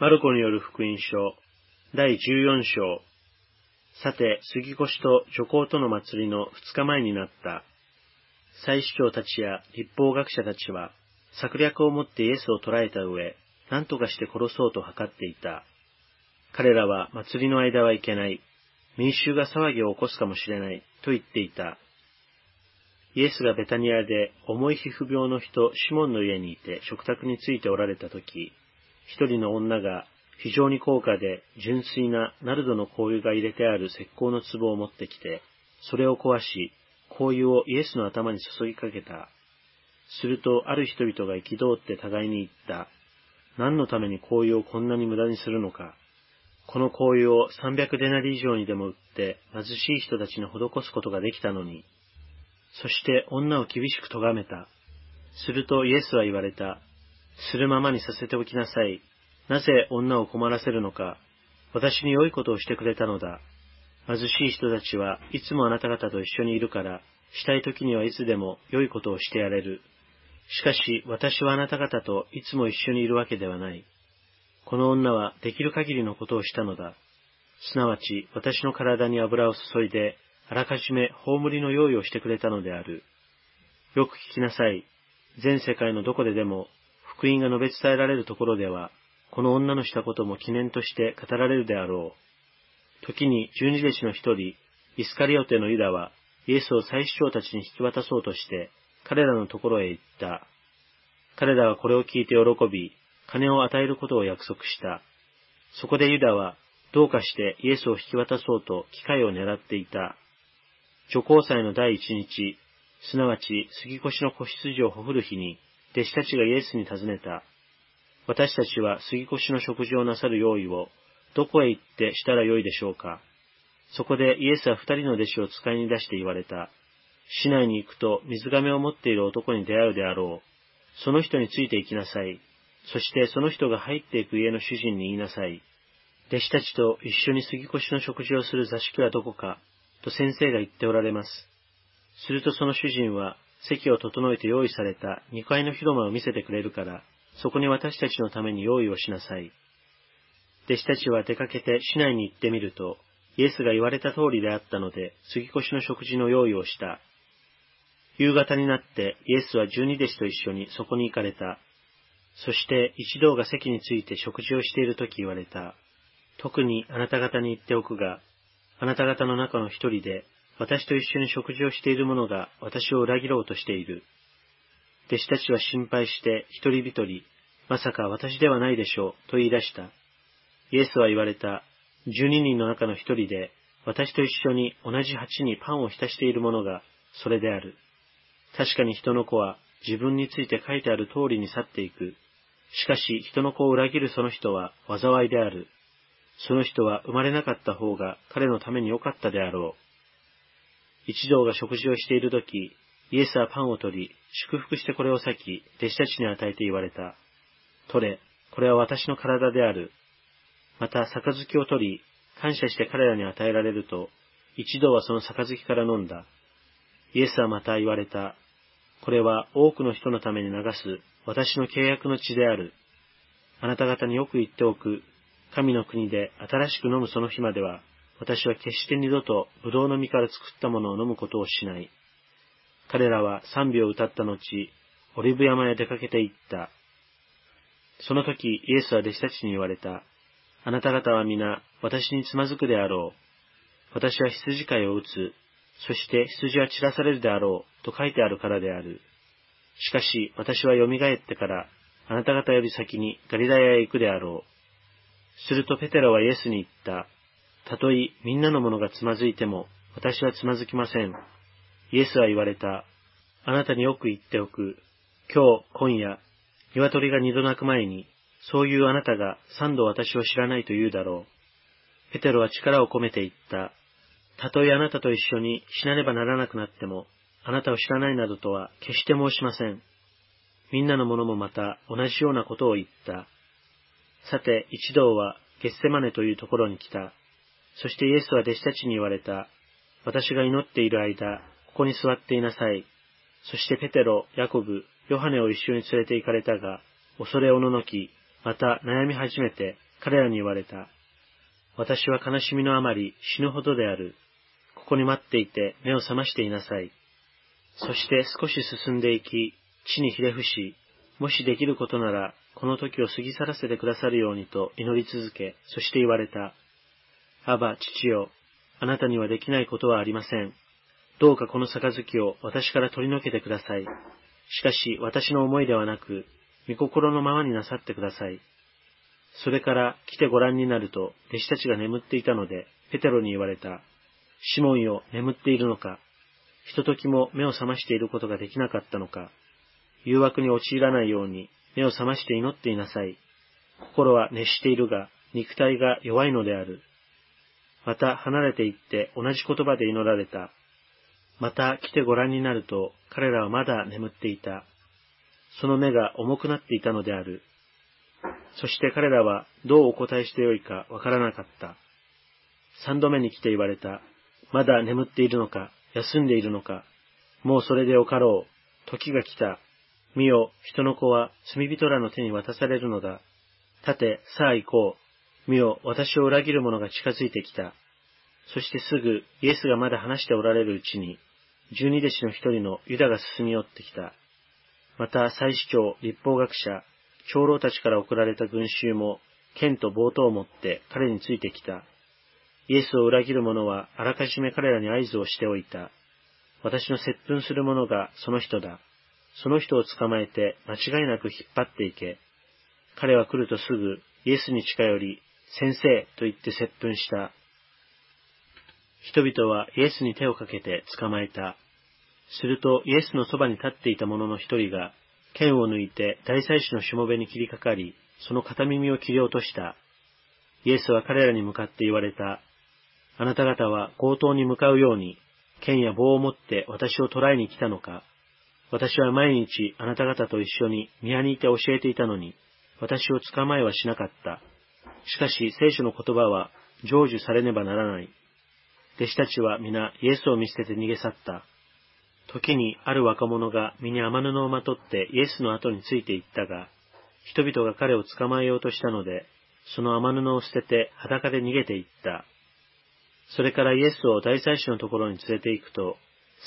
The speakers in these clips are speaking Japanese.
マルコによる福音書、第14章。さて、杉越と女皇との祭りの二日前になった。祭司長たちや立法学者たちは、策略を持ってイエスを捕らえた上、何とかして殺そうと図っていた。彼らは祭りの間はいけない。民衆が騒ぎを起こすかもしれない、と言っていた。イエスがベタニアで重い皮膚病の人シモンの家にいて食卓についておられたとき、一人の女が非常に高価で純粋なナルドの香油が入れてある石膏の壺を持ってきて、それを壊し、香油をイエスの頭に注ぎかけた。すると、ある人々が憤って互いに言った。何のために香油をこんなに無駄にするのか。この香油を300デナリ以上にでも売って貧しい人たちに施すことができたのに。そして女を厳しく咎めた。するとイエスは言われた。するままにさせておきなさい。なぜ女を困らせるのか。私に良いことをしてくれたのだ。貧しい人たちはいつもあなた方と一緒にいるから、したい時にはいつでも良いことをしてやれる。しかし私はあなた方といつも一緒にいるわけではない。この女はできる限りのことをしたのだ。すなわち私の体に油を注いで、あらかじめ葬りの用意をしてくれたのである。よく聞きなさい。全世界のどこででも福音が述べ伝えられるところでは、この女のしたことも記念として語られるであろう。時に十二弟子の一人、イスカリオテのユダは、イエスを祭司長たちに引き渡そうとして、彼らのところへ行った。彼らはこれを聞いて喜び、金を与えることを約束した。そこでユダは、どうかしてイエスを引き渡そうと機会を狙っていた。女皇祭の第一日、すなわち杉越の子羊をほふる日に、弟子たちがイエスに尋ねた。私たちは杉越の食事をなさる用意を、どこへ行ってしたらよいでしょうか。そこでイエスは二人の弟子を使いに出して言われた。市内に行くと水亀を持っている男に出会うであろう。その人について行きなさい。そしてその人が入っていく家の主人に言いなさい。弟子たちと一緒に杉越の食事をする座敷はどこか、と先生が言っておられます。するとその主人は席を整えて用意された2階の広間を見せてくれるから、そこに私たちのために用意をしなさい。弟子たちは出かけて市内に行ってみると、イエスが言われた通りであったので、杉越の食事の用意をした。夕方になってイエスは十二弟子と一緒にそこに行かれた。そして一同が席について食事をしているとき言われた。特にあなた方に言っておくが、あなた方の中の一人で私と一緒に食事をしている者が私を裏切ろうとしている。弟子たちは心配して一人一人、まさか私ではないでしょう、と言い出した。イエスは言われた。十二人の中の一人で、私と一緒に同じ鉢にパンを浸している者が、それである。確かに人の子は自分について書いてある通りに去っていく。しかし人の子を裏切るその人は災いである。その人は生まれなかった方が彼のために良かったであろう。一同が食事をしているとき、イエスはパンを取り、祝福してこれを裂き、弟子たちに与えて言われた。取れ、これは私の体である。また、杯を取り、感謝して彼らに与えられると、一同はその杯から飲んだ。イエスはまた言われた。これは多くの人のために流す私の契約の血である。あなた方によく言っておく。神の国で新しく飲むその日までは、私は決して二度とブドウの実から作ったものを飲むことをしない。彼らは賛美を歌った後、オリブ山へ出かけて行った。その時、イエスは弟子たちに言われた。あなた方は皆、私につまずくであろう。私は羊飼いを打つ。そして羊は散らされるであろう。と書いてあるからである。しかし、私は蘇ってから、あなた方より先にガリラヤへ行くであろう。するとペテロはイエスに言った。たとえみんなの者がつまずいても、私はつまずきません。イエスは言われた。あなたによく言っておく。今日、今夜、鶏が二度鳴く前に、そういうあなたが三度私を知らないと言うだろう。ペテロは力を込めて言った。たとえあなたと一緒に死なねばならなくなっても、あなたを知らないなどとは決して申しません。みんなの者もまた同じようなことを言った。さて、一同はゲッセマネというところに来た。そしてイエスは弟子たちに言われた。私が祈っている間、ここに座っていなさい。そしてペテロ、ヤコブ、ヨハネを一緒に連れて行かれたが、恐れおののき、また悩み始めて、彼らに言われた。私は悲しみのあまり死ぬほどである。ここに待っていて目を覚ましていなさい。そして少し進んでいき、地にひれ伏し、もしできることなら、この時を過ぎ去らせてくださるようにと祈り続け、そして言われた。アバ、父よ、あなたにはできないことはありません。どうかこの杯を私から取り除けてください。しかし私の思いではなく、御心のままになさってください。それから来てご覧になると、弟子たちが眠っていたので、ペテロに言われた。シモンよ、眠っているのかひとときも目を覚ましていることができなかったのか誘惑に陥らないように目を覚まして祈っていなさい。心は熱しているが、肉体が弱いのである。また離れて行って同じ言葉で祈られた。また来てご覧になると彼らはまだ眠っていた。その目が重くなっていたのである。そして彼らはどうお答えしてよいかわからなかった。三度目に来て言われた。まだ眠っているのか、休んでいるのか。もうそれでよかろう。時が来た。見よ、人の子は罪人らの手に渡されるのだ。立て、さあ行こう。見よ、私を裏切る者が近づいてきた。そしてすぐ、イエスがまだ話しておられるうちに、十二弟子の一人のユダが進み寄ってきた。また、祭司長、立法学者、長老たちから送られた群衆も、剣と棒刀を持って彼についてきた。イエスを裏切る者はあらかじめ彼らに合図をしておいた。私の接吻する者がその人だ。その人を捕まえて間違いなく引っ張っていけ。彼は来るとすぐイエスに近寄り、先生と言って接吻した。人々はイエスに手をかけて捕まえた。するとイエスのそばに立っていた者の一人が剣を抜いて大祭司のしもべに切りかかり、その片耳を切り落とした。イエスは彼らに向かって言われた。あなた方は強盗に向かうように、剣や棒を持って私を捕らえに来たのか。私は毎日あなた方と一緒に宮にいて教えていたのに、私を捕まえはしなかった。しかし聖書の言葉は成就されねばならない。弟子たちは皆イエスを見捨てて逃げ去った。時にある若者が身に雨布をまとってイエスの後について行ったが、人々が彼を捕まえようとしたので、その雨布を捨てて裸で逃げて行った。それからイエスを大祭司のところに連れて行くと、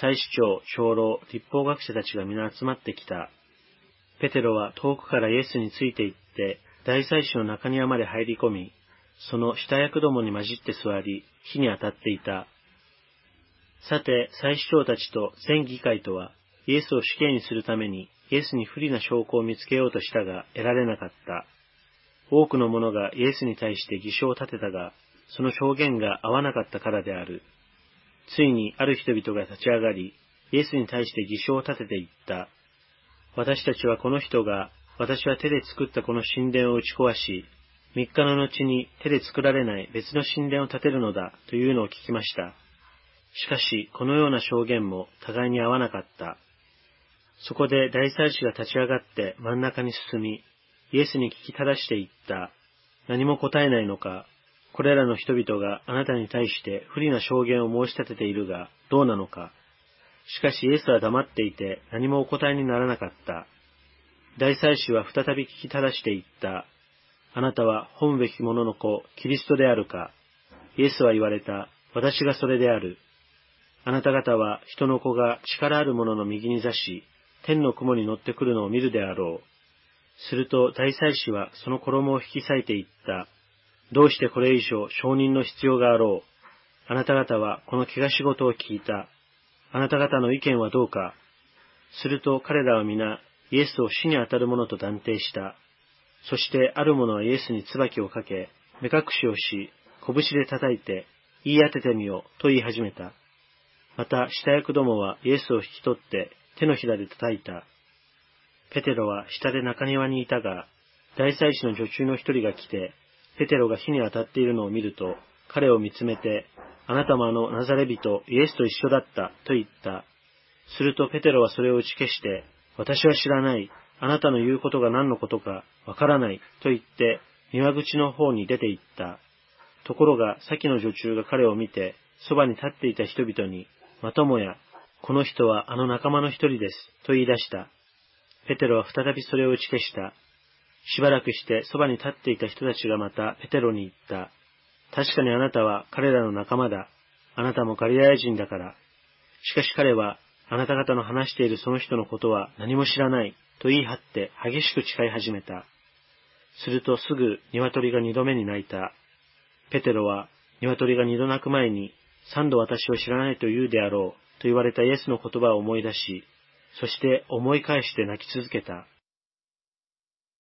祭司長、長老、立法学者たちが皆集まってきた。ペテロは遠くからイエスについて行って、大祭司の中庭まで入り込み、その下役どもに混じって座り、火に当たっていた。さて、祭司長たちと全議会とは、イエスを死刑にするために、イエスに不利な証拠を見つけようとしたが、得られなかった。多くの者がイエスに対して偽証を立てたが、その証言が合わなかったからである。ついにある人々が立ち上がり、イエスに対して偽証を立てていった。私たちはこの人が、私は手で作ったこの神殿を打ち壊し、三日の後に手で作られない別の神殿を建てるのだというのを聞きました。しかし、このような証言も互いに合わなかった。そこで大祭司が立ち上がって真ん中に進み、イエスに聞き正していった。何も答えないのか、これらの人々があなたに対して不利な証言を申し立てているが、どうなのか。しかしイエスは黙っていて何もお答えにならなかった。大祭司は再び聞き正していった。あなたは本べき者の子、キリストであるか。イエスは言われた。私がそれである。あなた方は人の子が力ある者の右に座し、天の雲に乗ってくるのを見るであろう。すると大祭司はその衣を引き裂いていった。どうしてこれ以上承認の必要があろう。あなた方はこの怪我仕事を聞いた。あなた方の意見はどうか。すると彼らは皆イエスを死に当たる者と断定した。そしてある者はイエスに椿をかけ、目隠しをし、拳で叩いて、言い当ててみよと言い始めた。また、下役どもはイエスを引き取って手のひらで叩いた。ペテロは下で中庭にいたが、大祭司の女中の一人が来て、ペテロが火に当たっているのを見ると、彼を見つめて、あなたもあのナザレ人イエスと一緒だったと言った。するとペテロはそれを打ち消して、私は知らない。あなたの言うことが何のことかわからないと言って、庭口の方に出て行った。ところが、先の女中が彼を見て、そばに立っていた人々に、まともや、この人はあの仲間の一人です、と言い出した。ペテロは再びそれを打ち消した。しばらくしてそばに立っていた人たちがまたペテロに言った。確かにあなたは彼らの仲間だ。あなたもガリラヤ人だから。しかし彼は、あなた方の話しているその人のことは何も知らない、と言い張って激しく誓い始めた。するとすぐ鶏が二度目に泣いた。ペテロは鶏が二度泣く前に三度私を知らないと言うであろうと言われたイエスの言葉を思い出し、そして思い返して泣き続けた。